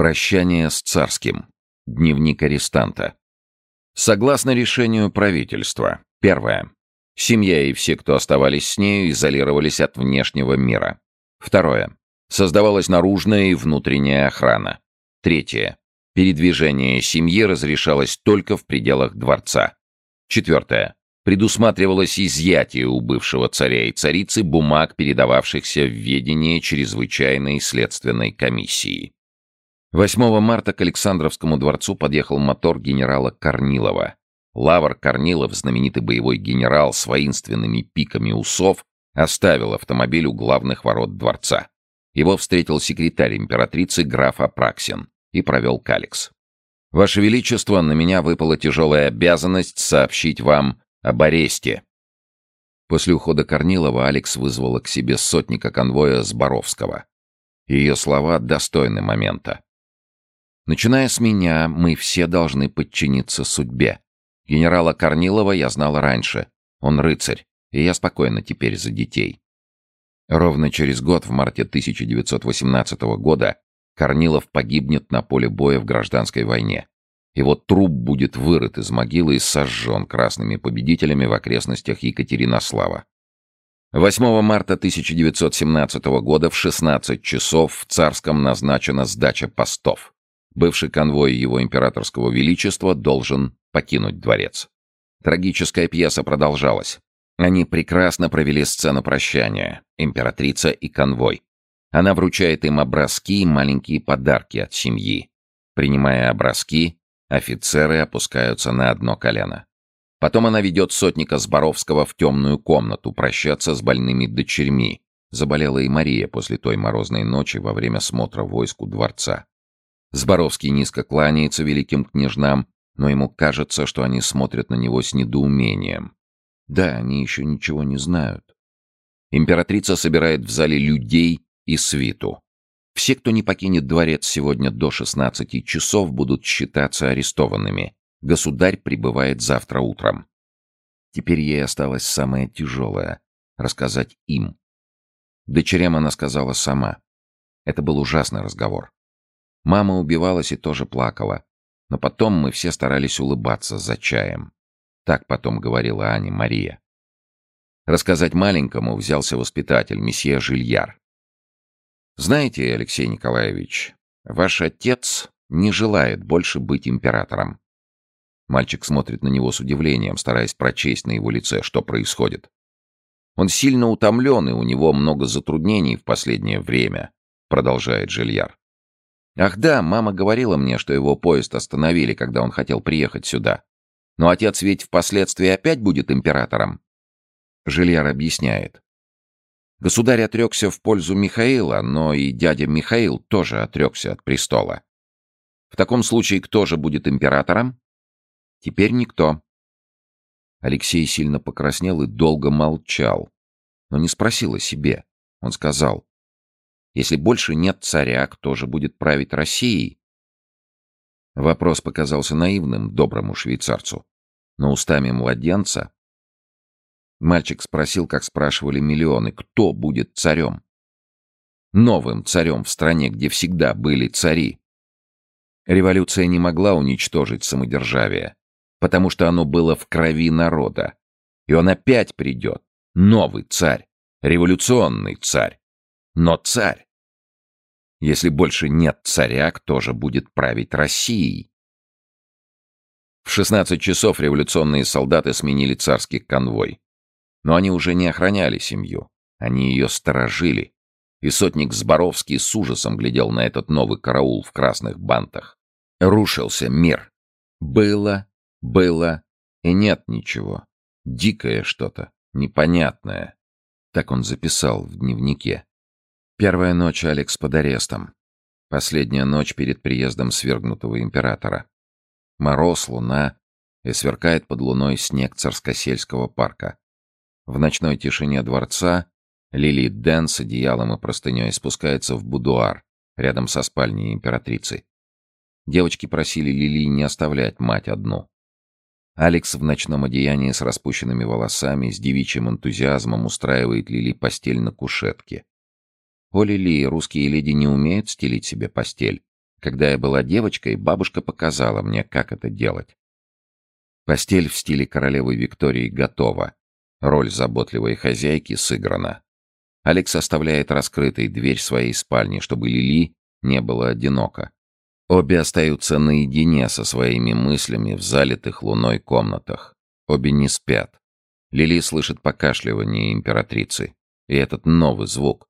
Прощание с царским. Дневник арестанта. Согласно решению правительства. Первое. Семья и все, кто оставались с нею, изолировались от внешнего мира. Второе. Создавалась наружная и внутренняя охрана. Третье. Передвижение семьи разрешалось только в пределах дворца. Четвертое. Предусматривалось изъятие у бывшего царя и царицы бумаг, передававшихся в ведение чрезвычайной следственной комиссии. 8 марта к Александровскому дворцу подъехал мотор генерала Корнилова. Лавр Корнилов, знаменитый боевой генерал с воинственными пиками усов, оставил автомобиль у главных ворот дворца. Его встретил секретарь императрицы граф Апраксин и провел к Алекс. «Ваше Величество, на меня выпала тяжелая обязанность сообщить вам об аресте». После ухода Корнилова Алекс вызвала к себе сотника конвоя Зборовского. Ее слова достойны момента. «Начиная с меня, мы все должны подчиниться судьбе. Генерала Корнилова я знал раньше. Он рыцарь, и я спокойна теперь за детей. Ровно через год, в марте 1918 года, Корнилов погибнет на поле боя в гражданской войне. Его труп будет вырыт из могилы и сожжен красными победителями в окрестностях Екатеринослава. 8 марта 1917 года в 16 часов в Царском назначена сдача постов. Бывший конвой его императорского величества должен покинуть дворец. Трагическая пьеса продолжалась. Они прекрасно провели сцену прощания, императрица и конвой. Она вручает им образки и маленькие подарки от семьи. Принимая образки, офицеры опускаются на одно колено. Потом она ведет сотника Зборовского в темную комнату прощаться с больными дочерьми. Заболела и Мария после той морозной ночи во время смотра войск у дворца. Зборовский низко кланяется великим княжнам, но ему кажется, что они смотрят на него с недоумением. Да, они еще ничего не знают. Императрица собирает в зале людей и свиту. Все, кто не покинет дворец сегодня до 16 часов, будут считаться арестованными. Государь прибывает завтра утром. Теперь ей осталось самое тяжелое — рассказать им. Дочерям она сказала сама. Это был ужасный разговор. Мама убивалась и тоже плакала. Но потом мы все старались улыбаться за чаем. Так потом говорила Аня Мария. Рассказать маленькому взялся воспитатель, месье Жильяр. «Знаете, Алексей Николаевич, ваш отец не желает больше быть императором». Мальчик смотрит на него с удивлением, стараясь прочесть на его лице, что происходит. «Он сильно утомлен, и у него много затруднений в последнее время», — продолжает Жильяр. «Ах да, мама говорила мне, что его поезд остановили, когда он хотел приехать сюда. Но отец ведь впоследствии опять будет императором. Жильяр объясняет. Государь отрекся в пользу Михаила, но и дядя Михаил тоже отрекся от престола. В таком случае кто же будет императором? Теперь никто. Алексей сильно покраснел и долго молчал, но не спросил о себе. Он сказал, если больше нет царя, кто же будет править Россией? Вопрос показался наивным доброму швейцарцу но устами младенца... Мальчик спросил, как спрашивали миллионы, кто будет царем? Новым царем в стране, где всегда были цари. Революция не могла уничтожить самодержавие, потому что оно было в крови народа. И он опять придет. Новый царь. Революционный царь. Но царь. Если больше нет царя, кто же будет править Россией? В 16 часов революционные солдаты сменили царский конвой. Но они уже не охраняли семью. Они ее сторожили. И сотник Зборовский с ужасом глядел на этот новый караул в красных бантах. Рушился мир. Было, было и нет ничего. Дикое что-то, непонятное. Так он записал в дневнике. Первая ночь Алекс под арестом. Последняя ночь перед приездом свергнутого императора мороз, луна и сверкает под луной снег царскосельского парка. В ночной тишине дворца Лили Дэн с одеялом и простыней спускается в будуар рядом со спальней императрицы. Девочки просили Лили не оставлять мать одну. Алекс в ночном одеянии с распущенными волосами, с девичьим энтузиазмом устраивает Лили постель на кушетке. О, Лили, русские леди не умеют стелить себе постель. Когда я была девочкой, бабушка показала мне, как это делать. Постель в стиле королевы Виктории готова. Роль заботливой хозяйки сыграна. Алекс оставляет раскрытой дверь своей спальни, чтобы Лили не было одиноко. Обе остаются наедине со своими мыслями в залитых луной комнатах. Обе не спят. Лили слышит покашливание императрицы. И этот новый звук.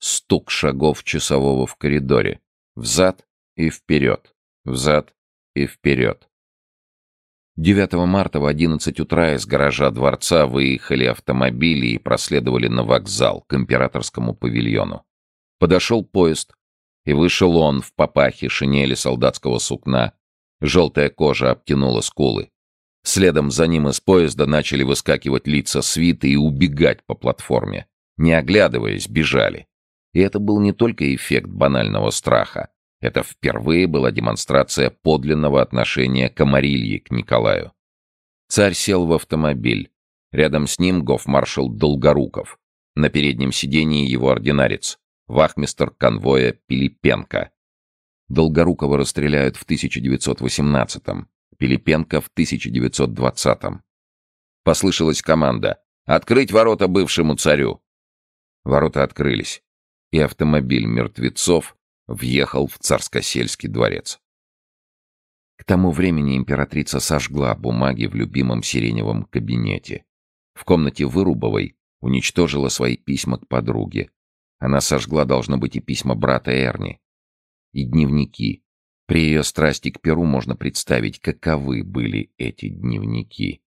Стук шагов часового в коридоре. Взад и вперед. Взад и вперед. 9 марта в 11 утра из гаража дворца выехали автомобили и проследовали на вокзал к императорскому павильону. Подошел поезд, и вышел он в папахе шинели солдатского сукна. Желтая кожа обтянула скулы. Следом за ним из поезда начали выскакивать лица свиты и убегать по платформе. Не оглядываясь, бежали. И это был не только эффект банального страха. Это впервые была демонстрация подлинного отношения Комарильи к Николаю. Царь сел в автомобиль. Рядом с ним гофмаршал Долгоруков. На переднем сидении его ординарец, вахмистр конвоя Пилипенко. Долгорукова расстреляют в 1918-м, Пилипенко в 1920-м. Послышалась команда «Открыть ворота бывшему царю!» Ворота открылись, и автомобиль мертвецов въехал в царско-сельский дворец. К тому времени императрица сожгла бумаги в любимом сиреневом кабинете. В комнате Вырубовой уничтожила свои письма к подруге. Она сожгла, должно быть, и письма брата Эрни. И дневники. При ее страсти к Перу можно представить, каковы были эти дневники.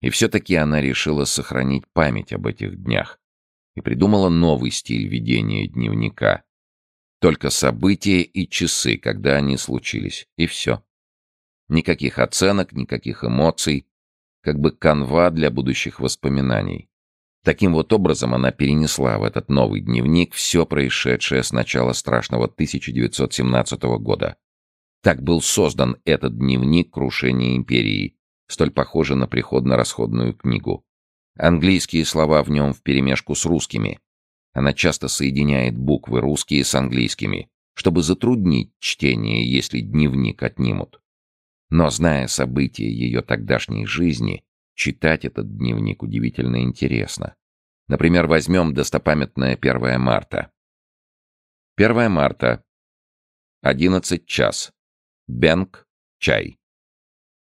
И все-таки она решила сохранить память об этих днях и придумала новый стиль ведения дневника. Только события и часы, когда они случились. И все. Никаких оценок, никаких эмоций. Как бы канва для будущих воспоминаний. Таким вот образом она перенесла в этот новый дневник все происшедшее с начала страшного 1917 года. Так был создан этот дневник крушения империи, столь похожий на приходно-расходную книгу. Английские слова в нем вперемешку с русскими, она часто соединяет буквы русские с английскими, чтобы затруднить чтение, если дневник отнимут. Но зная события ее тогдашней жизни, читать этот дневник удивительно интересно. Например, возьмем достопамятное 1 марта. 1 марта. 11 час. Бенк. Чай.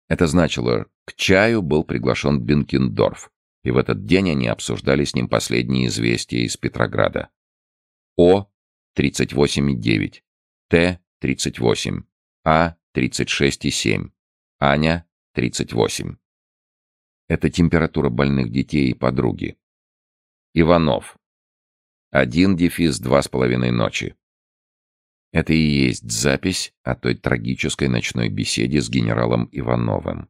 Это значило, к чаю был приглашен Бенкендорф, и в этот день они обсуждали с ним последние известия из Петрограда. О 38,9, Т 38, А 36,7, Аня 38. Это температура больных детей и подруги. Иванов. Один дефис два с половиной ночи. Это и есть запись о той трагической ночной беседе с генералом Ивановым.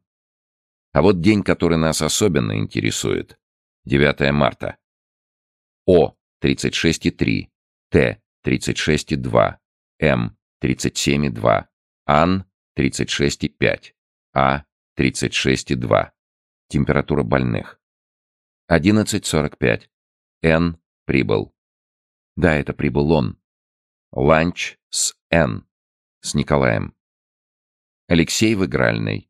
А вот день, который нас особенно интересует. 9 марта. О 36,3, Т 36,2, М 37,2, Ан 36,5, А 36,2. Температура больных. 11.45. Н прибыл. Да, это прибыл он. Ланч с Н. С Николаем. Алексей в игральной.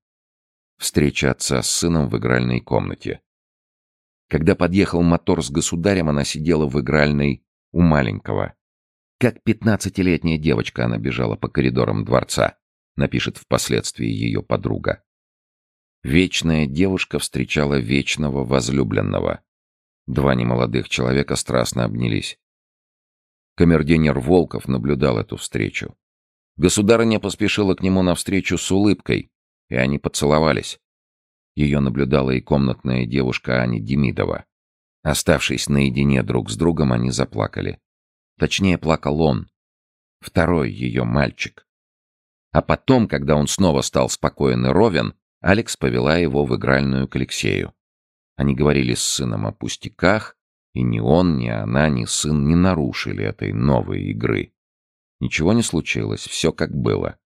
Встреча отца с сыном в игральной комнате. Когда подъехал мотор с государем, она сидела в игральной у маленького. Как пятнадцатилетняя девочка она бежала по коридорам дворца, напишет впоследствии ее подруга. Вечная девушка встречала вечного возлюбленного. Два немолодых человека страстно обнялись. Камердинер Волков наблюдал эту встречу. Государыня поспешила к нему навстречу с улыбкой, и они поцеловались. Ее наблюдала и комнатная девушка Аня Демидова. Оставшись наедине друг с другом, они заплакали. Точнее, плакал он. Второй ее мальчик. А потом, когда он снова стал спокоен и ровен, Алекс повела его в игральную к Алексею. Они говорили с сыном о пустяках, и ни он, ни она, ни сын не нарушили этой новой игры. Ничего не случилось, все как было.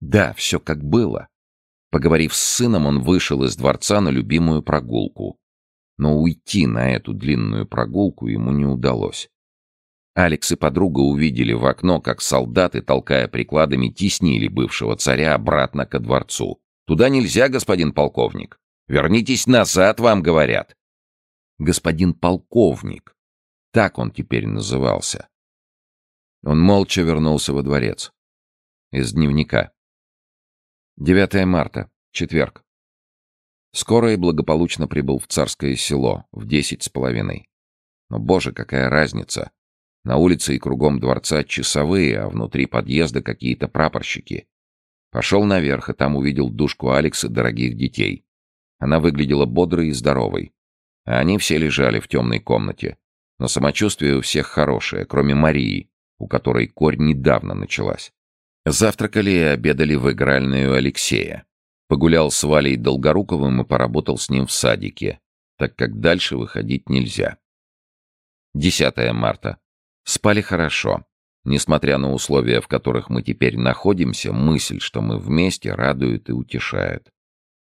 Да, все как было. Поговорив с сыном, он вышел из дворца на любимую прогулку. Но уйти на эту длинную прогулку ему не удалось. Алекс и подруга увидели в окно, как солдаты, толкая прикладами, теснили бывшего царя обратно ко дворцу. «Туда нельзя, господин полковник! Вернитесь назад, вам говорят!» «Господин полковник!» Так он теперь назывался. Он молча вернулся во дворец. Из дневника. 9 марта. Четверг. Скоро и благополучно прибыл в царское село в десять с половиной. Но, боже, какая разница! На улице и кругом дворца часовые, а внутри подъезда какие-то прапорщики. Пошел наверх, и там увидел душку Алекс дорогих детей. Она выглядела бодрой и здоровой. А они все лежали в темной комнате. Но самочувствие у всех хорошее, кроме Марии, у которой корь недавно началась. Завтракали и обедали в игральной у Алексея. Погулял с Валей Долгоруковым и поработал с ним в садике, так как дальше выходить нельзя. 10 марта. Спали хорошо. Несмотря на условия, в которых мы теперь находимся, мысль, что мы вместе, радует и утешает.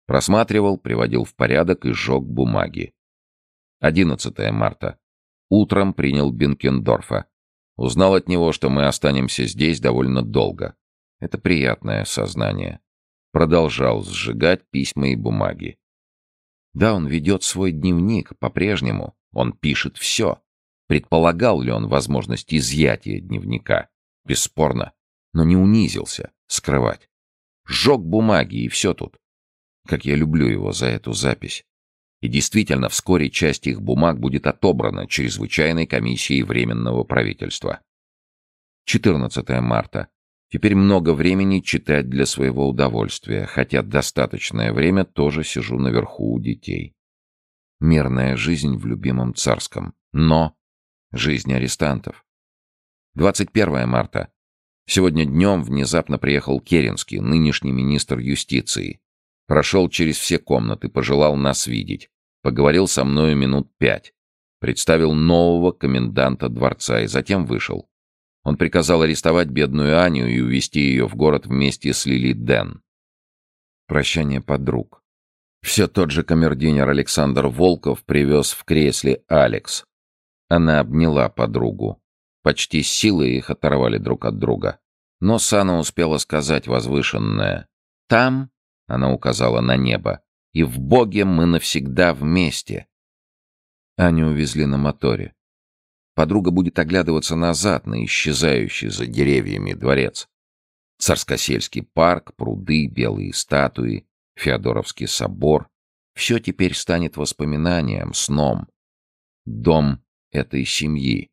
Просматривал, приводил в порядок и сжег бумаги. 11 марта. Утром принял Бенкендорфа. Узнал от него, что мы останемся здесь довольно долго. Это приятное сознание. Продолжал сжигать письма и бумаги. Да, он ведет свой дневник по-прежнему. Он пишет все. Предполагал ли он возможность изъятия дневника? Бесспорно. Но не унизился. Скрывать. Сжег бумаги, и все тут. Как я люблю его за эту запись. И действительно, вскоре часть их бумаг будет отобрана чрезвычайной комиссией Временного правительства. 14 марта. Теперь много времени читать для своего удовольствия, хотя достаточное время тоже сижу наверху у детей. Мирная жизнь в любимом царском. Но жизнь арестантов. 21 марта. Сегодня днем внезапно приехал Керенский, нынешний министр юстиции. Прошел через все комнаты, пожелал нас видеть. Поговорил со мною минут пять. Представил нового коменданта дворца и затем вышел. Он приказал арестовать бедную Аню и увезти ее в город вместе с Лили Ден. Прощание подруг. Все тот же камердинер Александр Волков привез в кресле Алекс. Она обняла подругу. Почти силой их оторвали друг от друга. Но Сана успела сказать возвышенное. «Там», — она указала на небо, — «и в Боге мы навсегда вместе». Аню увезли на моторе. Подруга будет оглядываться назад на исчезающий за деревьями дворец. Царскосельский парк, пруды, белые статуи, Феодоровский собор. Все теперь станет воспоминанием, сном. Дом этой семьи.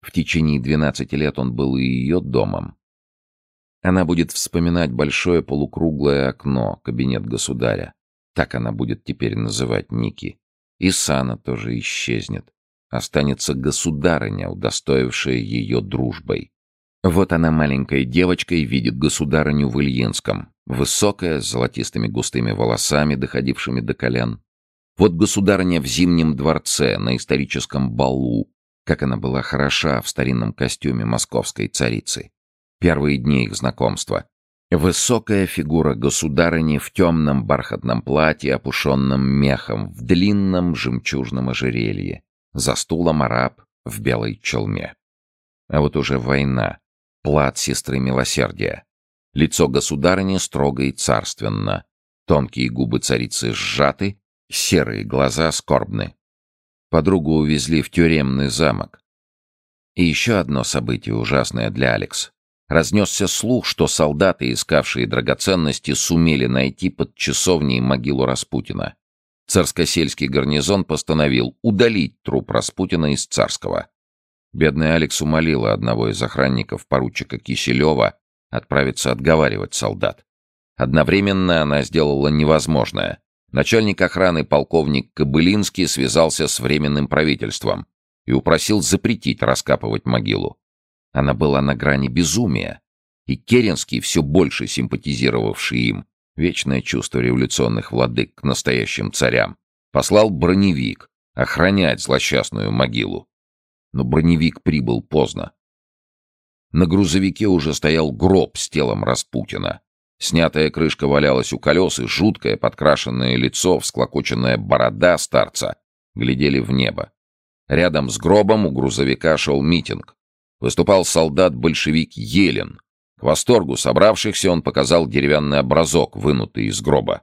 В течение 12 лет он был и ее домом. Она будет вспоминать большое полукруглое окно, кабинет государя. Так она будет теперь называть Ники. И Сана тоже исчезнет останется государыня, удостоившая ее дружбой. Вот она маленькой девочкой видит государыню в Ильинском, высокая, с золотистыми густыми волосами, доходившими до колен. Вот государыня в Зимнем дворце, на историческом балу, как она была хороша в старинном костюме московской царицы. Первые дни их знакомства. Высокая фигура государыни в темном бархатном платье, опушенном мехом, в длинном жемчужном ожерелье. За стулом араб в белой челме. А вот уже война. Плат сестры милосердия. Лицо государыни строго и царственно. Тонкие губы царицы сжаты, серые глаза скорбны. Подругу увезли в тюремный замок. И еще одно событие ужасное для Алекс. Разнесся слух, что солдаты, искавшие драгоценности, сумели найти под часовней могилу Распутина. Царскосельский гарнизон постановил удалить труп Распутина из Царского. Бедная Алекс умолила одного из охранников поручика Киселева отправиться отговаривать солдат. Одновременно она сделала невозможное. Начальник охраны полковник Кобылинский связался с Временным правительством и упросил запретить раскапывать могилу. Она была на грани безумия, и Керенский, все больше симпатизировавший им, вечное чувство революционных владык к настоящим царям, послал броневик охранять злосчастную могилу. Но броневик прибыл поздно. На грузовике уже стоял гроб с телом Распутина. Снятая крышка валялась у колес, и жуткое подкрашенное лицо, всклокоченная борода старца глядели в небо. Рядом с гробом у грузовика шел митинг. выступал солдат-большевик Елен. Восторгу собравшихся он показал деревянный образок, вынутый из гроба.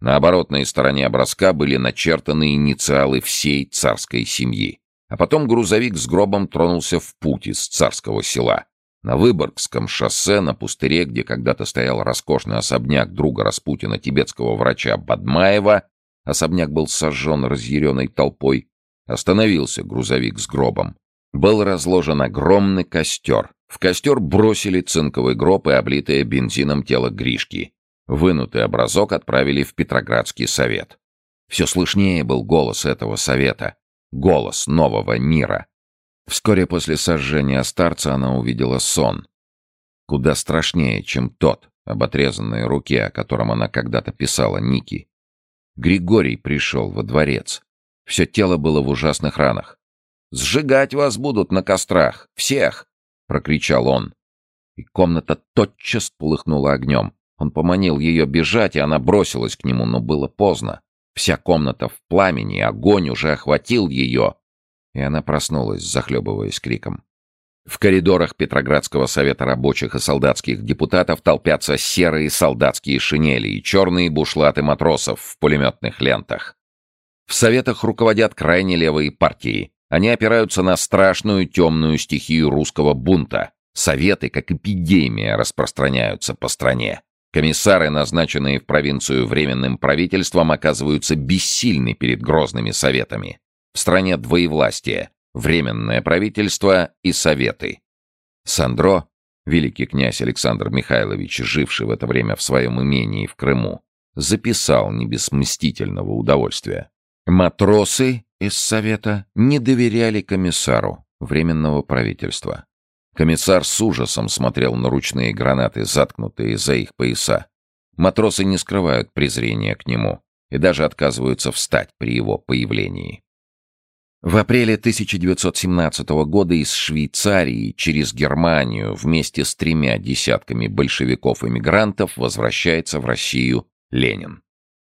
На оборотной стороне образка были начертаны инициалы всей царской семьи. А потом грузовик с гробом тронулся в путь из царского села. На Выборгском шоссе, на пустыре, где когда-то стоял роскошный особняк друга Распутина, тибетского врача Бадмаева, особняк был сожжен разъяренной толпой, остановился грузовик с гробом. Был разложен огромный костер. В костер бросили цинковый гроб и облитое бензином тело Гришки. Вынутый образок отправили в Петроградский совет. Все слышнее был голос этого совета. Голос нового мира. Вскоре после сожжения старца она увидела сон. Куда страшнее, чем тот, об отрезанной руке, о котором она когда-то писала Ники. Григорий пришел во дворец. Все тело было в ужасных ранах. «Сжигать вас будут на кострах! Всех!» — прокричал он. И комната тотчас полыхнула огнем. Он поманил ее бежать, и она бросилась к нему, но было поздно. Вся комната в пламени, огонь уже охватил ее, и она проснулась, захлебываясь криком. В коридорах Петроградского совета рабочих и солдатских депутатов толпятся серые солдатские шинели и черные бушлаты матросов в пулеметных лентах. В советах руководят крайне левые партии. Они опираются на страшную темную стихию русского бунта. Советы, как эпидемия, распространяются по стране. Комиссары, назначенные в провинцию временным правительством, оказываются бессильны перед грозными советами. В стране двоевластие, временное правительство и советы. Сандро, великий князь Александр Михайлович, живший в это время в своем имении в Крыму, записал не без мстительного удовольствия. Матросы из совета не доверяли комиссару временного правительства. Комиссар с ужасом смотрел на ручные гранаты, заткнутые за их пояса. Матросы не скрывают презрения к нему и даже отказываются встать при его появлении. В апреле 1917 года из Швейцарии через Германию вместе с тремя десятками большевиков-эмигрантов возвращается в Россию Ленин.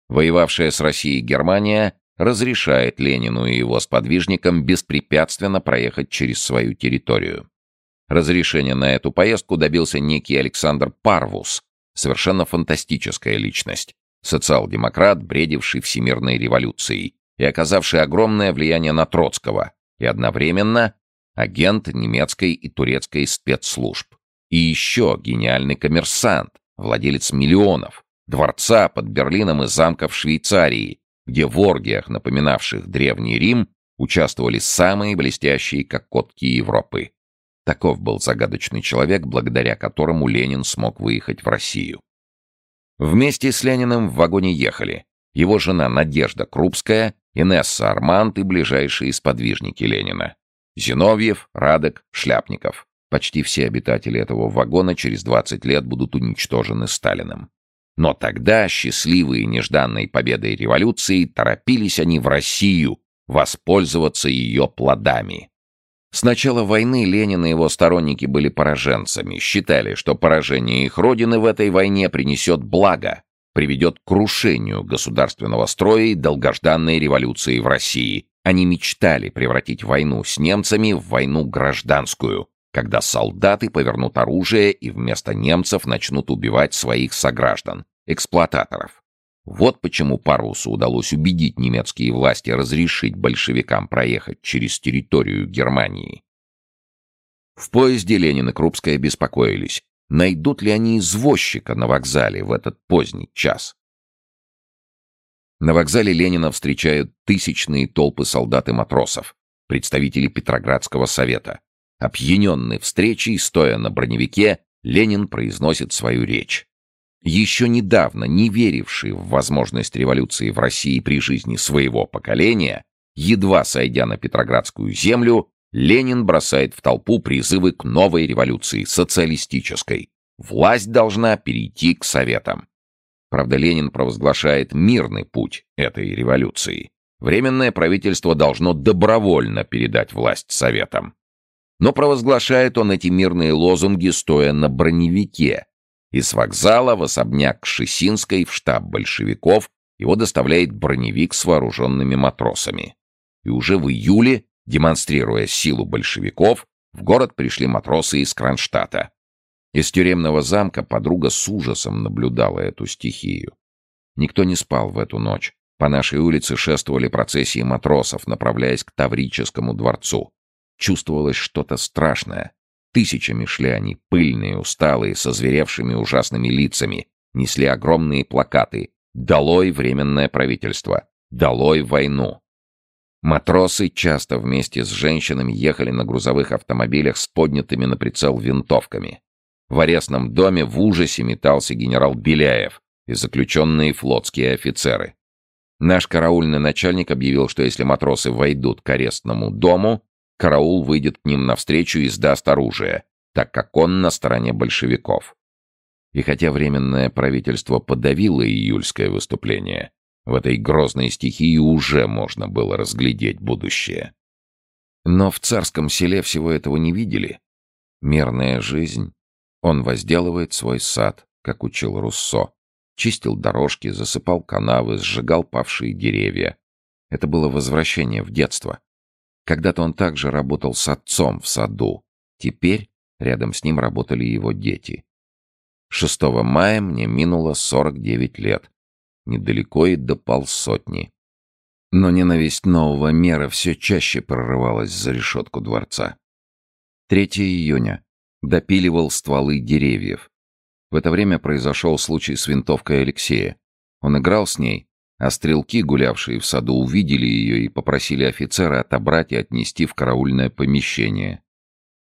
Воевавшая с Россией Германия разрешает Ленину и его сподвижникам беспрепятственно проехать через свою территорию. Разрешение на эту поездку добился некий Александр Парвус, совершенно фантастическая личность, социал-демократ, бредивший всемирной революцией, и оказавший огромное влияние на Троцкого, и одновременно агент немецкой и турецкой спецслужб. И еще гениальный коммерсант, владелец миллионов, дворца под Берлином и замка в Швейцарии, где в оргиях, напоминавших Древний Рим, участвовали самые блестящие кокотки Европы. Таков был загадочный человек, благодаря которому Ленин смог выехать в Россию. Вместе с Лениным в вагоне ехали его жена Надежда Крупская Инесса Армант и ближайшие сподвижники Ленина. Зиновьев, Радек, Шляпников. Почти все обитатели этого вагона через 20 лет будут уничтожены Сталиным. Но тогда, счастливые нежданной победой революции, торопились они в Россию воспользоваться ее плодами. С начала войны Ленин и его сторонники были пораженцами, считали, что поражение их родины в этой войне принесет благо, приведет к крушению государственного строя и долгожданной революции в России. Они мечтали превратить войну с немцами в войну гражданскую, когда солдаты повернут оружие и вместо немцев начнут убивать своих сограждан, эксплуататоров. Вот почему Парусу удалось убедить немецкие власти разрешить большевикам проехать через территорию Германии. В поезде Ленин и Крупская беспокоились, найдут ли они извозчика на вокзале в этот поздний час. На вокзале Ленина встречают тысячные толпы солдат и матросов, представители Петроградского совета. Опьяненный встречей, стоя на броневике, Ленин произносит свою речь. Еще недавно, не веривший в возможность революции в России при жизни своего поколения, едва сойдя на Петроградскую землю, Ленин бросает в толпу призывы к новой революции, социалистической. Власть должна перейти к советам. Правда, Ленин провозглашает мирный путь этой революции. Временное правительство должно добровольно передать власть советам. Но провозглашает он эти мирные лозунги, стоя на броневике. Из вокзала в особняк Кшесинской в штаб большевиков его доставляет броневик с вооруженными матросами. И уже в июле демонстрируя силу большевиков, В город пришли матросы из Кронштадта. Из тюремного замка подруга с ужасом наблюдала эту стихию. Никто не спал в эту ночь. По нашей улице шествовали процессии матросов, направляясь к Таврическому дворцу. Чувствовалось что-то страшное. Тысячами шли они, пыльные, усталые, со зверевшими ужасными лицами, несли огромные плакаты «Долой временное правительство! Долой войну!». Матросы часто вместе с женщинами ехали на грузовых автомобилях с поднятыми на прицел винтовками. В арестном доме в ужасе метался генерал Беляев и заключенные флотские офицеры. Наш караульный начальник объявил, что если матросы войдут к арестному дому, караул выйдет к ним навстречу и сдаст оружие, так как он на стороне большевиков. И хотя Временное правительство подавило июльское выступление, в этой грозной стихии уже можно было разглядеть будущее. Но в царском селе всего этого не видели. Мирная жизнь. Он возделывает свой сад, как учил Руссо. Чистил дорожки, засыпал канавы, сжигал павшие деревья. Это было возвращение в детство. Когда-то он также работал с отцом в саду. Теперь рядом с ним работали его дети. 6 мая мне минуло 49 лет. Недалеко и до полсотни. Но ненависть нового мира все чаще прорывалась за решетку дворца. 3 июня. Допиливал стволы деревьев. В это время произошел случай с винтовкой Алексея. Он играл с ней, а стрелки, гулявшие в саду, увидели ее и попросили офицера отобрать и отнести в караульное помещение.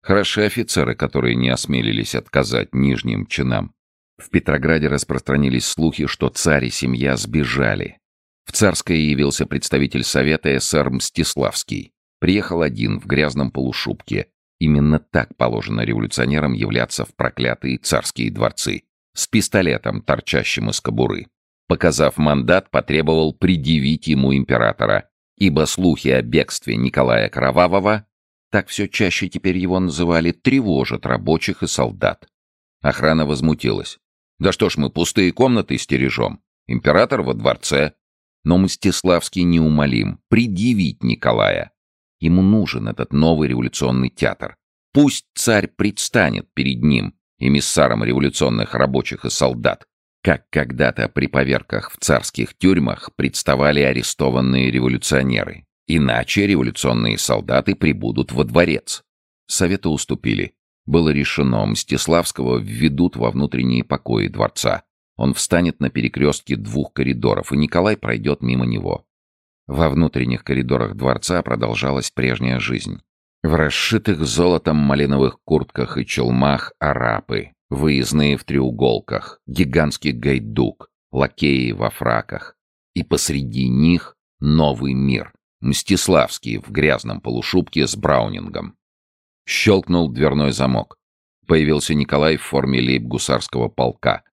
Хороши офицеры, которые не осмелились отказать нижним чинам. В Петрограде распространились слухи, что царь и семья сбежали. В Царское явился представитель Совета СР Мстиславский. Приехал один в грязном полушубке. Именно так положено революционерам являться в проклятые царские дворцы. С пистолетом, торчащим из кобуры. Показав мандат, потребовал предъявить ему императора, ибо слухи о бегстве Николая Кровавого, так все чаще теперь его называли, тревожат рабочих и солдат. Охрана возмутилась. «Да что ж мы пустые комнаты стережем? Император во дворце». Но Мстиславский неумолим. Предъявить Николая. Ему нужен этот новый революционный театр. Пусть царь предстанет перед ним, эмиссаром революционных рабочих и солдат, как когда-то при поверках в царских тюрьмах представали арестованные революционеры. Иначе революционные солдаты прибудут во дворец. Советы уступили. Было решено, Мстиславского введут во внутренние покои дворца. Он встанет на перекрестке двух коридоров, и Николай пройдет мимо него. Во внутренних коридорах дворца продолжалась прежняя жизнь. В расшитых золотом малиновых куртках и челмах арапы, Выездные в треуголках, гигантский гайдук, лакеи во фраках. И посреди них новый мир. Мстиславский в грязном полушубке с браунингом. Щелкнул дверной замок. Появился Николай в форме лейб-гусарского полка.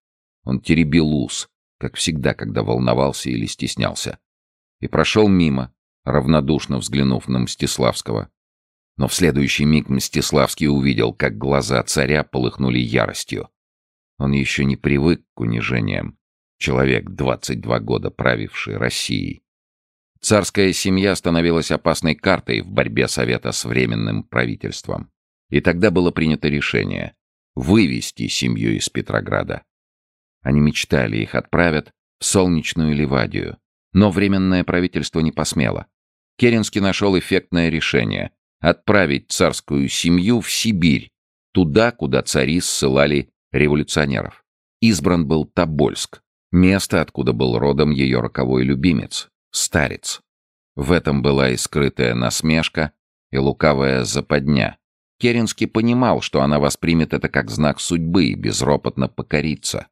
Он теребил ус, как всегда, когда волновался или стеснялся. И прошел мимо, равнодушно взглянув на Мстиславского. Но в следующий миг Мстиславский увидел, как глаза царя полыхнули яростью. Он еще не привык к унижениям. Человек, 22 года правивший Россией. Царская семья становилась опасной картой в борьбе Совета с Временным правительством. И тогда было принято решение вывести семью из Петрограда. Они мечтали, их отправят в солнечную Ливадию. Но Временное правительство не посмело. Керенский нашел эффектное решение отправить царскую семью в Сибирь, туда, куда цари ссылали революционеров. Избран был Тобольск, место, откуда был родом ее роковой любимец, старец. В этом была и скрытая насмешка, и лукавая западня. Керенский понимал, что она воспримет это как знак судьбы и безропотно покорится.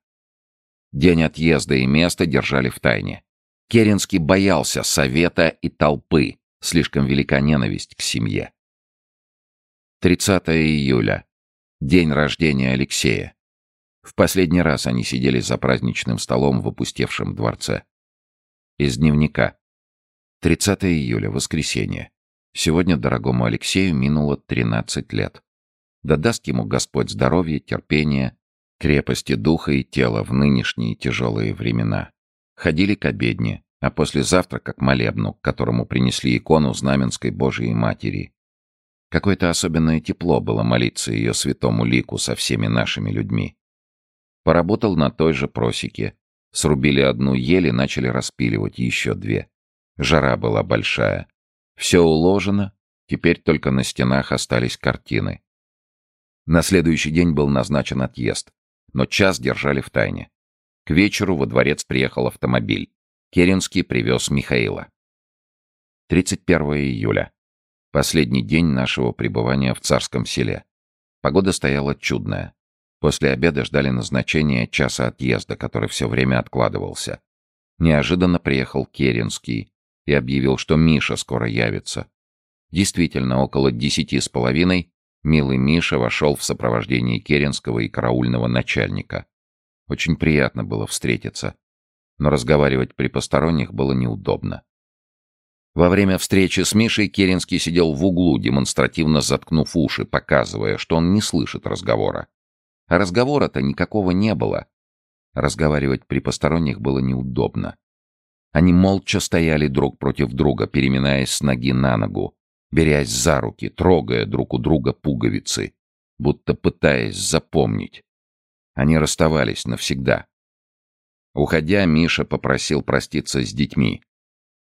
День отъезда и место держали в тайне. Керенский боялся совета и толпы, слишком велика ненависть к семье. 30 июля. День рождения Алексея. В последний раз они сидели за праздничным столом в опустевшем дворце. Из дневника. 30 июля, воскресенье. Сегодня дорогому Алексею минуло 13 лет. Да даст ему Господь здоровье, терпение, крепости духа и тела в нынешние тяжелые времена. Ходили к обедне, а после завтрака к молебну, к которому принесли икону Знаменской Божией Матери, Какое-то особенное тепло было молиться ее святому лику со всеми нашими людьми. Поработал на той же просеке. Срубили одну ель и начали распиливать еще две. Жара была большая. Все уложено, теперь только на стенах остались картины. На следующий день был назначен отъезд, но час держали в тайне. К вечеру во дворец приехал автомобиль. Керенский привез Михаила. 31 июля. Последний день нашего пребывания в царском селе. Погода стояла чудная. После обеда ждали назначения часа отъезда, который все время откладывался. Неожиданно приехал Керенский и объявил, что Миша скоро явится. Действительно, около десяти с половиной милый Миша вошел в сопровождении Керенского и караульного начальника. Очень приятно было встретиться, но разговаривать при посторонних было неудобно. Во время встречи с Мишей Керенский сидел в углу, демонстративно заткнув уши, показывая, что он не слышит разговора. А разговора-то никакого не было. Разговаривать при посторонних было неудобно. Они молча стояли друг против друга, переминаясь с ноги на ногу, берясь за руки, трогая друг у друга пуговицы, будто пытаясь запомнить. Они расставались навсегда. Уходя, Миша попросил проститься с детьми.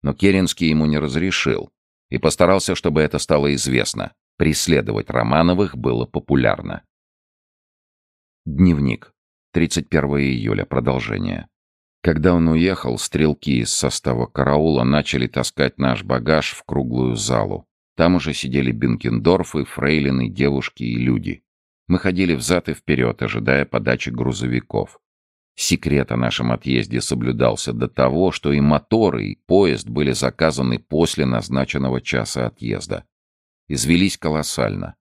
Но Керенский ему не разрешил и постарался, чтобы это стало известно. Преследовать Романовых было популярно. Дневник. 31 июля. Продолжение. Когда он уехал, стрелки из состава караула начали таскать наш багаж в круглую залу. Там уже сидели Бенкендорфы, фрейлины, девушки и люди. Мы ходили взад и вперед, ожидая подачи грузовиков. Секрет о нашем отъезде соблюдался до того, что и моторы, и поезд были заказаны после назначенного часа отъезда. Извелись колоссально.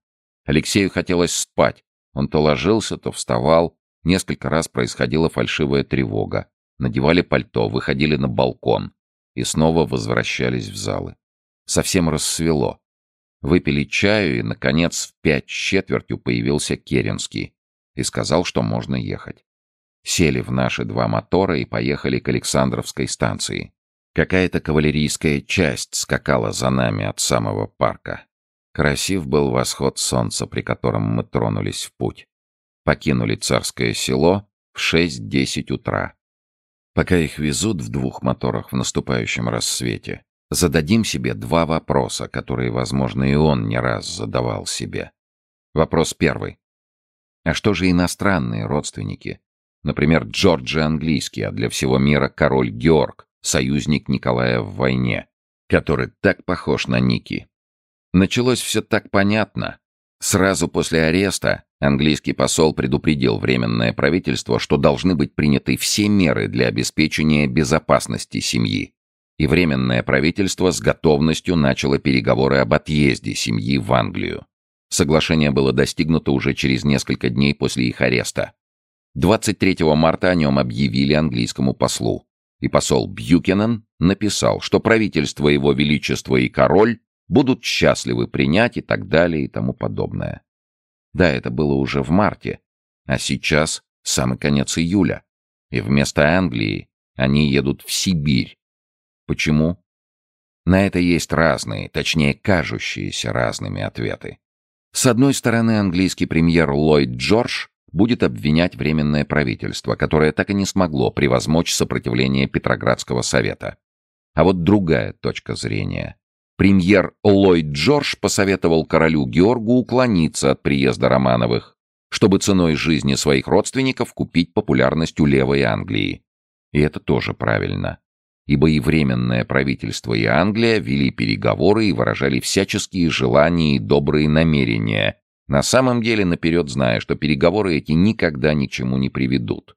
Алексею хотелось спать. Он то ложился, то вставал. Несколько раз происходила фальшивая тревога. Надевали пальто, выходили на балкон и снова возвращались в залы. Совсем рассвело. Выпили чаю, и, наконец, в пять четвертью появился Керенский и сказал, что можно ехать. Сели в наши два мотора и поехали к Александровской станции. Какая-то кавалерийская часть скакала за нами от самого парка. Красив был восход солнца, при котором мы тронулись в путь. Покинули царское село в 6-10 утра. Пока их везут в двух моторах в наступающем рассвете, Зададим себе два вопроса, которые, возможно, и он не раз задавал себе. Вопрос первый. А что же иностранные родственники? Например, Джорджи английский, а для всего мира король Георг, союзник Николая в войне, который так похож на Ники. Началось все так понятно. Сразу после ареста английский посол предупредил Временное правительство, что должны быть приняты все меры для обеспечения безопасности семьи и Временное правительство с готовностью начало переговоры об отъезде семьи в Англию. Соглашение было достигнуто уже через несколько дней после их ареста. 23 марта о нем объявили английскому послу, и посол Бьюкенен написал, что правительство Его Величества и король будут счастливы принять и так далее и тому подобное. Да, это было уже в марте, а сейчас самый конец июля, и вместо Англии они едут в Сибирь, Почему? На это есть разные, точнее, кажущиеся разными ответы. С одной стороны, английский премьер Ллойд Джордж будет обвинять Временное правительство, которое так и не смогло превозмочь сопротивление Петроградского совета. А вот другая точка зрения. Премьер Ллойд Джордж посоветовал королю Георгу уклониться от приезда Романовых, чтобы ценой жизни своих родственников купить популярность у левой Англии. И это тоже правильно ибо и Временное правительство и Англия вели переговоры и выражали всяческие желания и добрые намерения, на самом деле наперед зная, что переговоры эти никогда ни к чему не приведут.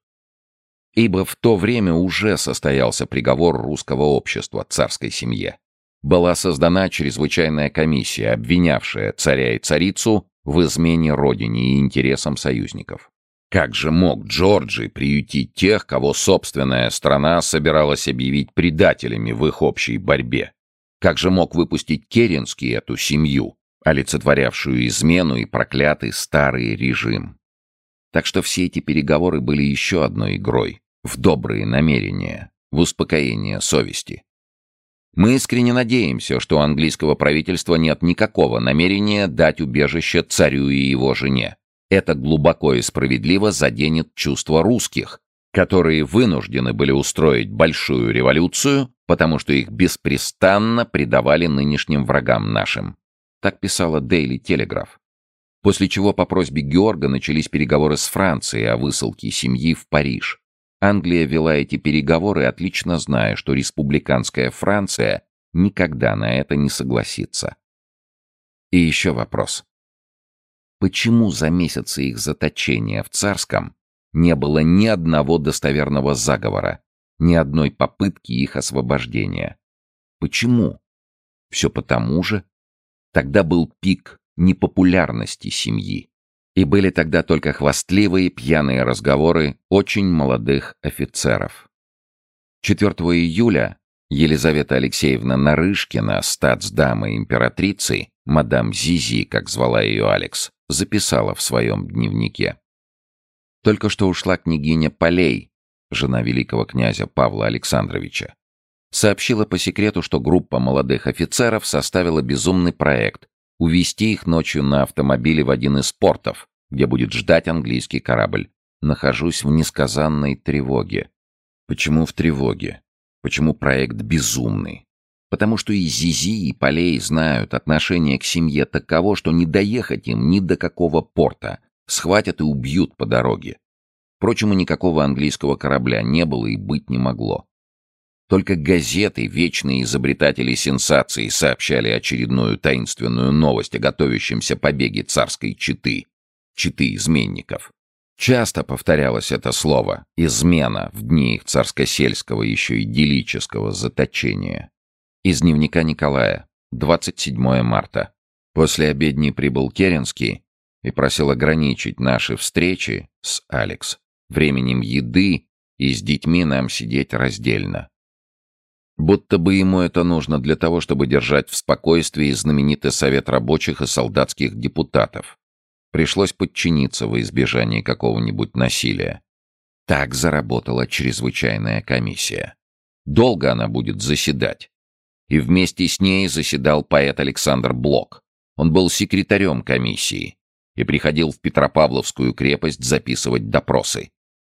Ибо в то время уже состоялся приговор русского общества царской семье. Была создана чрезвычайная комиссия, обвинявшая царя и царицу в измене родине и интересам союзников. Как же мог Джорджи приютить тех, кого собственная страна собиралась объявить предателями в их общей борьбе? Как же мог выпустить Керенский эту семью, олицетворявшую измену и проклятый старый режим? Так что все эти переговоры были еще одной игрой в добрые намерения, в успокоение совести. Мы искренне надеемся, что у английского правительства нет никакого намерения дать убежище царю и его жене. Это глубоко и справедливо заденет чувства русских, которые вынуждены были устроить большую революцию, потому что их беспрестанно предавали нынешним врагам нашим. Так писала Daily Telegraph. После чего по просьбе Георга начались переговоры с Францией о высылке семьи в Париж. Англия вела эти переговоры, отлично зная, что республиканская Франция никогда на это не согласится. И еще вопрос. Почему за месяцы их заточения в Царском не было ни одного достоверного заговора, ни одной попытки их освобождения? Почему? Все потому же. Тогда был пик непопулярности семьи. И были тогда только хвастливые пьяные разговоры очень молодых офицеров. 4 июля Елизавета Алексеевна Нарышкина, статсдама императрицы, мадам Зизи, как звала ее Алекс, записала в своем дневнике. Только что ушла княгиня Полей, жена великого князя Павла Александровича. Сообщила по секрету, что группа молодых офицеров составила безумный проект увезти их ночью на автомобиле в один из портов, где будет ждать английский корабль. Нахожусь в несказанной тревоге. Почему в тревоге? Почему проект безумный? Потому что и Зизи, и Полей знают, отношение к семье таково, что не доехать им ни до какого порта. Схватят и убьют по дороге. Впрочем, никакого английского корабля не было и быть не могло. Только газеты, вечные изобретатели сенсаций, сообщали очередную таинственную новость о готовящемся побеге царской четы. Четы изменников. Часто повторялось это слово «измена» в дни их царско-сельского еще идиллического заточения. Из дневника Николая, 27 марта. После обедни прибыл Керенский и просил ограничить наши встречи с Алекс временем еды и с детьми нам сидеть раздельно. Будто бы ему это нужно для того, чтобы держать в спокойствии знаменитый совет рабочих и солдатских депутатов. Пришлось подчиниться во избежание какого-нибудь насилия. Так заработала чрезвычайная комиссия. Долго она будет заседать. И вместе с ней заседал поэт Александр Блок. Он был секретарем комиссии и приходил в Петропавловскую крепость записывать допросы.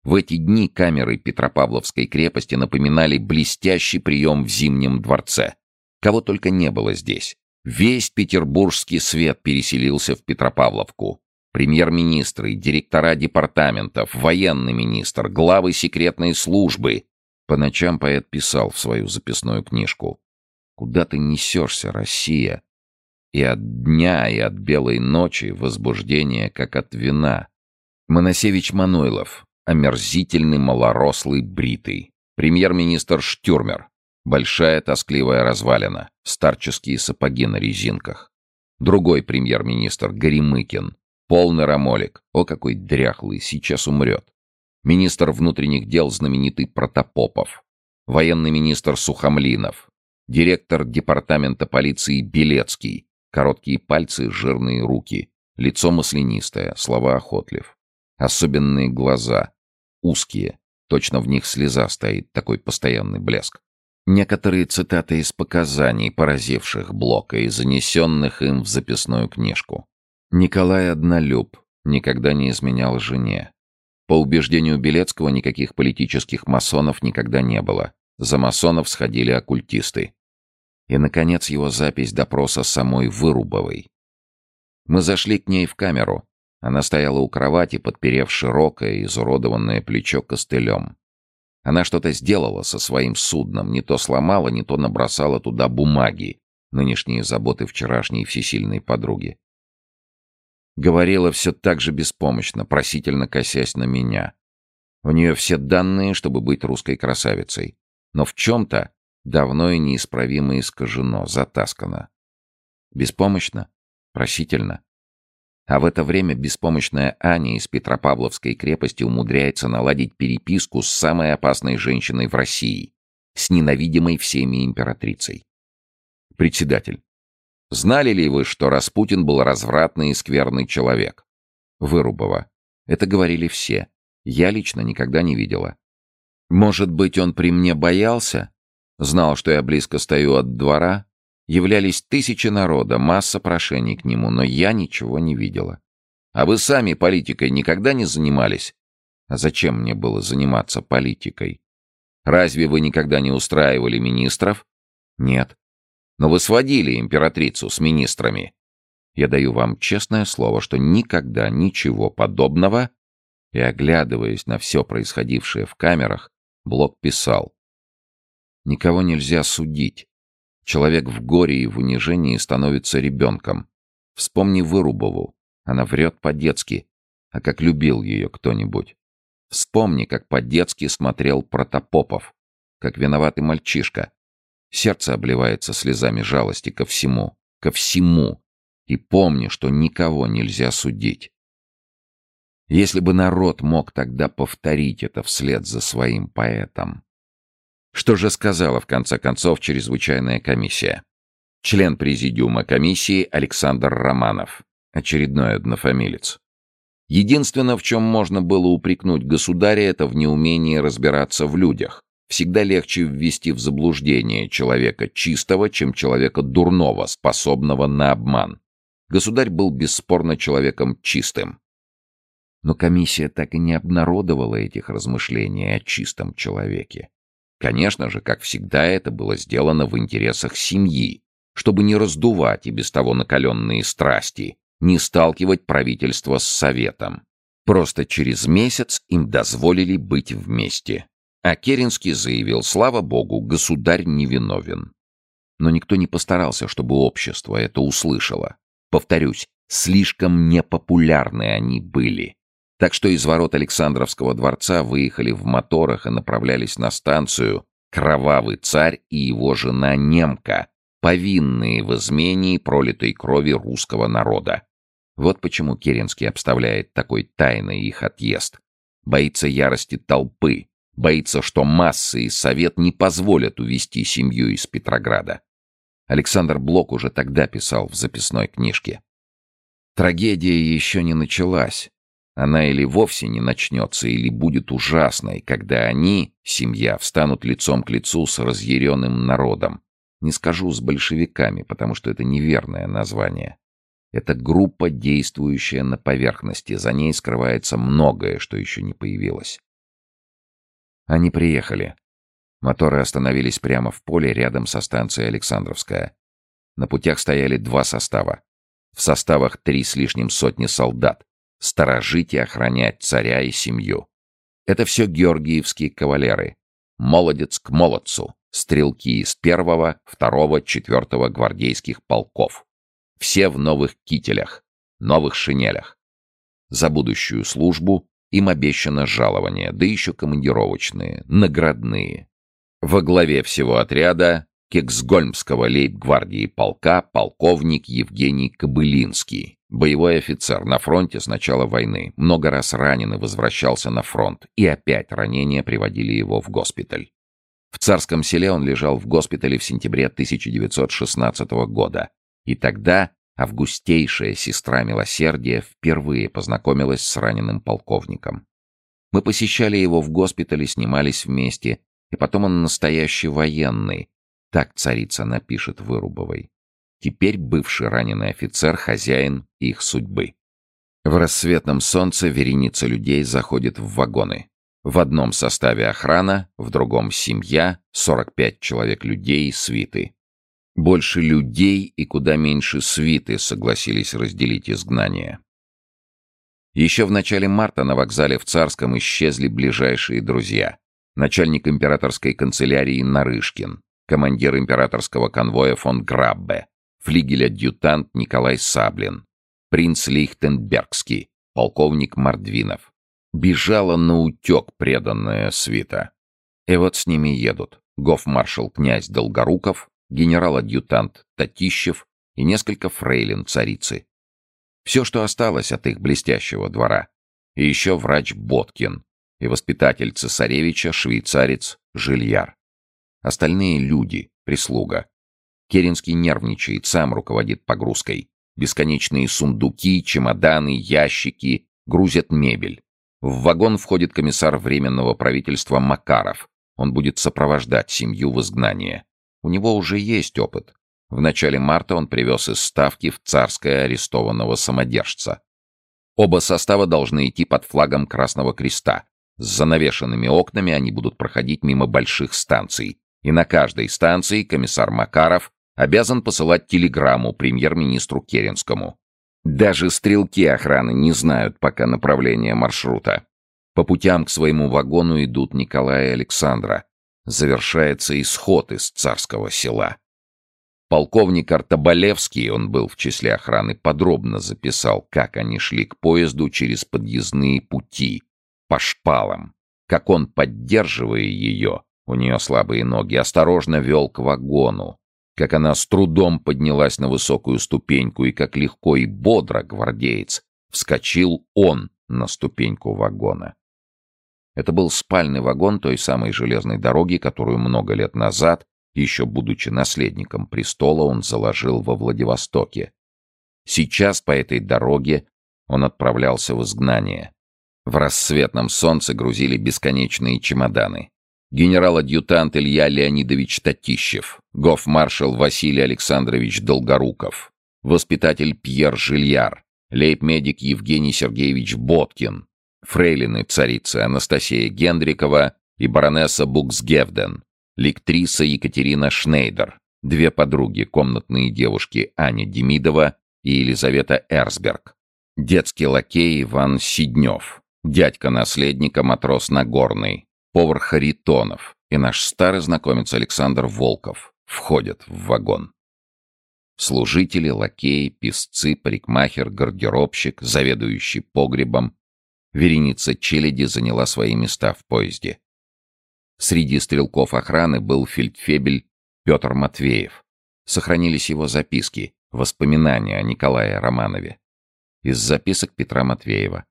В эти дни камеры Петропавловской крепости напоминали блестящий прием в Зимнем дворце. Кого только не было здесь. Весь петербургский свет переселился в Петропавловку. Премьер-министры, директора департаментов, военный министр, главы секретной службы. По ночам поэт писал в свою записную книжку. «Куда ты несешься, Россия?» И от дня, и от белой ночи возбуждение, как от вина. Моносевич Мануйлов, омерзительный малорослый бритый. Премьер-министр Штюрмер. Большая тоскливая развалина. Старческие сапоги на резинках. Другой премьер-министр Горемыкин. Полный рамолик. О, какой дряхлый, сейчас умрет. Министр внутренних дел знаменитый Протопопов. Военный министр Сухомлинов. Директор департамента полиции Белецкий. Короткие пальцы, жирные руки. Лицо маслянистое, слова охотлив. Особенные глаза. Узкие. Точно в них слеза стоит, такой постоянный блеск. Некоторые цитаты из показаний, поразивших Блока и занесенных им в записную книжку. Николай Однолюб никогда не изменял жене. По убеждению Белецкого, никаких политических масонов никогда не было. За масонов сходили оккультисты. И, наконец, его запись допроса самой Вырубовой. Мы зашли к ней в камеру. Она стояла у кровати, подперев широкое, изуродованное плечо костылем. Она что-то сделала со своим судном, не то сломала, не то набросала туда бумаги, нынешние заботы вчерашней всесильной подруги. Говорила все так же беспомощно, просительно косясь на меня. У нее все данные, чтобы быть русской красавицей. Но в чем-то давно и неисправимо искажено, затаскано. Беспомощно, просительно. А в это время беспомощная Аня из Петропавловской крепости умудряется наладить переписку с самой опасной женщиной в России, с ненавидимой всеми императрицей. Председатель. Знали ли вы, что Распутин был развратный и скверный человек? Вырубова. Это говорили все. Я лично никогда не видела. Может быть, он при мне боялся? Знал, что я близко стою от двора. Являлись тысячи народа, масса прошений к нему, но я ничего не видела. А вы сами политикой никогда не занимались? А зачем мне было заниматься политикой? Разве вы никогда не устраивали министров? Нет. Но вы сводили императрицу с министрами. Я даю вам честное слово, что никогда ничего подобного, и, оглядываясь на все происходившее в камерах, Блок писал. Никого нельзя судить. Человек в горе и в унижении становится ребенком. Вспомни Вырубову. Она врет по-детски. А как любил ее кто-нибудь. Вспомни, как по-детски смотрел Протопопов. Как виноватый мальчишка. Сердце обливается слезами жалости ко всему. Ко всему. И помни, что никого нельзя судить. Если бы народ мог тогда повторить это вслед за своим поэтом. Что же сказала в конце концов чрезвычайная комиссия? Член президиума комиссии Александр Романов, очередной однофамилец. Единственное, в чем можно было упрекнуть государя, это в неумении разбираться в людях. Всегда легче ввести в заблуждение человека чистого, чем человека дурного, способного на обман. Государь был бесспорно человеком чистым. Но комиссия так и не обнародовала этих размышлений о чистом человеке. Конечно же, как всегда, это было сделано в интересах семьи, чтобы не раздувать и без того накаленные страсти, не сталкивать правительство с советом. Просто через месяц им дозволили быть вместе. А Керенский заявил, слава богу, государь невиновен. Но никто не постарался, чтобы общество это услышало. Повторюсь, слишком непопулярны они были. Так что из ворот Александровского дворца выехали в моторах и направлялись на станцию Кровавый царь и его жена Немка, повинные в измене пролитой крови русского народа. Вот почему Керенский обставляет такой тайной их отъезд. Боится ярости толпы, боится, что массы и совет не позволят увести семью из Петрограда. Александр Блок уже тогда писал в записной книжке. Трагедия еще не началась, она или вовсе не начнется, или будет ужасной, когда они, семья, встанут лицом к лицу с разъяренным народом. Не скажу с большевиками, потому что это неверное название. Это группа, действующая на поверхности. За ней скрывается многое, что еще не появилось. Они приехали. Моторы остановились прямо в поле рядом со станцией Александровская. На путях стояли два состава. В составах три с лишним сотни солдат, сторожить и охранять царя и семью. Это все георгиевские кавалеры. Молодец к молодцу. Стрелки из первого, второго, четвертого гвардейских полков. Все в новых кителях, новых шинелях. За будущую службу им обещано жалование, да еще командировочные, наградные. Во главе всего отряда Кексгольмского лейб-гвардии полка полковник Евгений Кобылинский, боевой офицер на фронте с начала войны, много раз ранен возвращался на фронт, и опять ранения приводили его в госпиталь. В Царском селе он лежал в госпитале в сентябре 1916 года, и тогда августейшая сестра милосердия впервые познакомилась с раненым полковником. Мы посещали его в госпитале, снимались вместе, и потом он настоящий военный, так царица напишет Вырубовой. Теперь бывший раненый офицер — хозяин их судьбы. В рассветном солнце вереница людей заходит в вагоны. В одном составе охрана, в другом семья, 45 человек людей и свиты. Больше людей и куда меньше свиты согласились разделить изгнание. Еще в начале марта на вокзале в Царском исчезли ближайшие друзья. Начальник императорской канцелярии Нарышкин, командир императорского конвоя фон Граббе, флигель-адъютант Николай Саблин, принц Лихтенбергский, полковник Мордвинов. Бежала на утек преданная свита. И вот с ними едут гофмаршал князь Долгоруков, генерал-адъютант Татищев и несколько фрейлин царицы. Все, что осталось от их блестящего двора. И еще врач Боткин и воспитатель цесаревича, швейцарец Жильяр. Остальные люди, прислуга. Керенский нервничает, сам руководит погрузкой. Бесконечные сундуки, чемоданы, ящики грузят мебель. В вагон входит комиссар Временного правительства Макаров, он будет сопровождать семью в изгнание. У него уже есть опыт. В начале марта он привез из Ставки в Царское арестованного самодержца. Оба состава должны идти под флагом Красного Креста. С занавешенными окнами они будут проходить мимо больших станций. И на каждой станции комиссар Макаров обязан посылать телеграмму премьер-министру Керенскому. Даже стрелки охраны не знают пока направления маршрута. По путям к своему вагону идут Николай и Александра. Завершается исход из царского села. Полковник Артобалевский, он был в числе охраны, подробно записал, как они шли к поезду через подъездные пути, по шпалам, как он, поддерживая ее, у нее слабые ноги, осторожно вел к вагону, как она с трудом поднялась на высокую ступеньку и как легко и бодро гвардеец вскочил он на ступеньку вагона. Это был спальный вагон той самой железной дороги, которую много лет назад еще будучи наследником престола, он заложил во Владивостоке. Сейчас по этой дороге он отправлялся в изгнание. В рассветном солнце грузили бесконечные чемоданы. Генерал-адъютант Илья Леонидович Татищев, гоф-маршал Василий Александрович Долгоруков, воспитатель Пьер Жильяр, лейб-медик Евгений Сергеевич Боткин, фрейлины царицы Анастасия Гендрикова и баронесса Буксгевден, лектриса Екатерина Шнейдер, две подруги, комнатные девушки Аня Демидова и Елизавета Эрсберг, детский лакей Иван Сиднев, дядька наследника матрос Нагорный, повар Харитонов и наш старый знакомец Александр Волков входят в вагон. Служители, лакеи, писцы, парикмахер, гардеробщик, заведующий погребом. Вереница челяди заняла свои места в поезде. Среди стрелков охраны был фельдфебель Петр Матвеев. Сохранились его записки, воспоминания о Николае Романове. Из записок Петра Матвеева.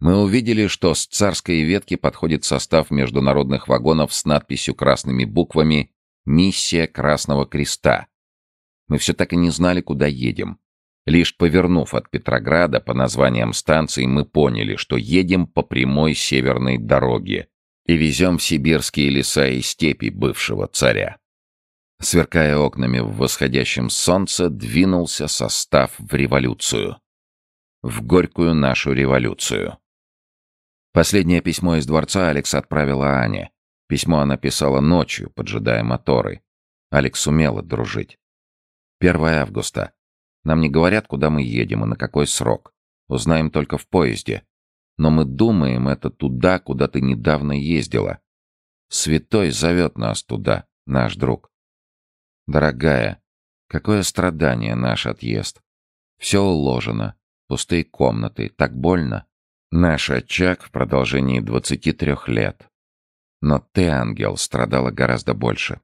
Мы увидели, что с царской ветки подходит состав международных вагонов с надписью красными буквами «Миссия Красного Креста». Мы все так и не знали, куда едем. Лишь повернув от Петрограда по названиям станций, мы поняли, что едем по прямой северной дороге, и везем в сибирские леса и степи бывшего царя. Сверкая окнами в восходящем солнце, двинулся состав в революцию. В горькую нашу революцию. Последнее письмо из дворца Алекс отправила Ане. Письмо она писала ночью, поджидая моторы. Алекс умела дружить. 1 августа. Нам не говорят, куда мы едем и на какой срок. Узнаем только в поезде. Но мы думаем, это туда, куда ты недавно ездила. Святой зовет нас туда, наш друг. Дорогая, какое страдание наш отъезд. Все уложено, пустые комнаты, так больно. Наш очаг в продолжении двадцати трех лет. Но ты, ангел, страдала гораздо больше.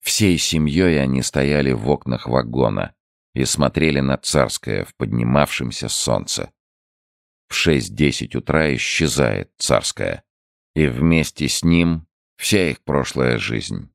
Всей семьей они стояли в окнах вагона и смотрели на царское в поднимавшемся солнце. В 6-10 утра исчезает царская. И вместе с ним вся их прошлая жизнь.